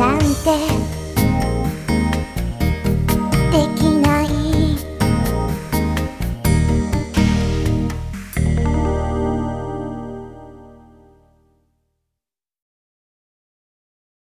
なんて。